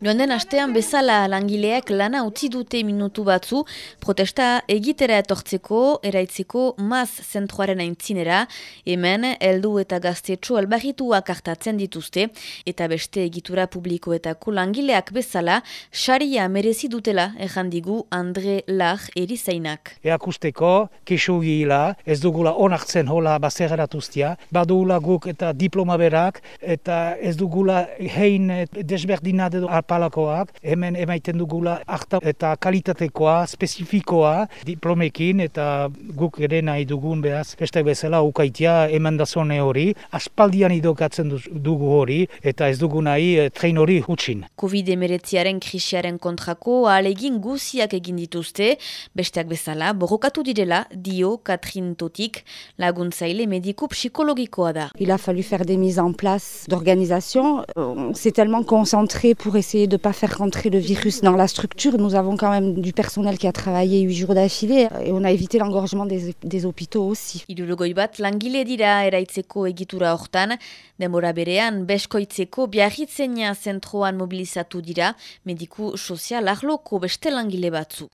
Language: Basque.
Joan den astean bezala langileak lana utzi dute minutu batzu, protesta egitera etortzeko, eraitzeko maz zentroaren aintzinera, hemen heldu eta gaztetxo albarrituak hartatzen dituzte, eta beste egitura publikoetako langileak bezala, saria merezi dutela errandigu Andre Lach erizainak. Eakusteko, kesu gila, ez dugula onartzen hola bazegaratuztia, badugula guk eta diploma berak, eta ez dugula hein desberdina edo alpalakoak, hemen emaiten dugula akta eta kalitatekoa, spezifikoa, diplomekin eta guk ere nahi dugun behaz, beste bezala ukaitia emendazone hori, aspaldian idokatzen dugu hori, eta ez dugu nahi eh, train hori hutsin. Covid-19 krisiaren kontrako alegin guziak egin dituzte, besteak bezala, borrokatu direla, dio Katrin Totik, laguntzaile mediko-psikologikoa da. Il a fallu faire des mises en place d'organisation. On s'est tellement concentré pour essayer de ne pas faire rentrer le virus dans la structure. Nous avons quand même du personnel qui a travaillé huit jours d'affilée et on a évité l'engorgement des, des hôpitaux aussi. Irurogoi bat langile dira eraitzeko egitura hortan, demora berean beskoitzeko biarritzenia zentroan mobilizatu dira mediku sozial arloko beste langile batzu.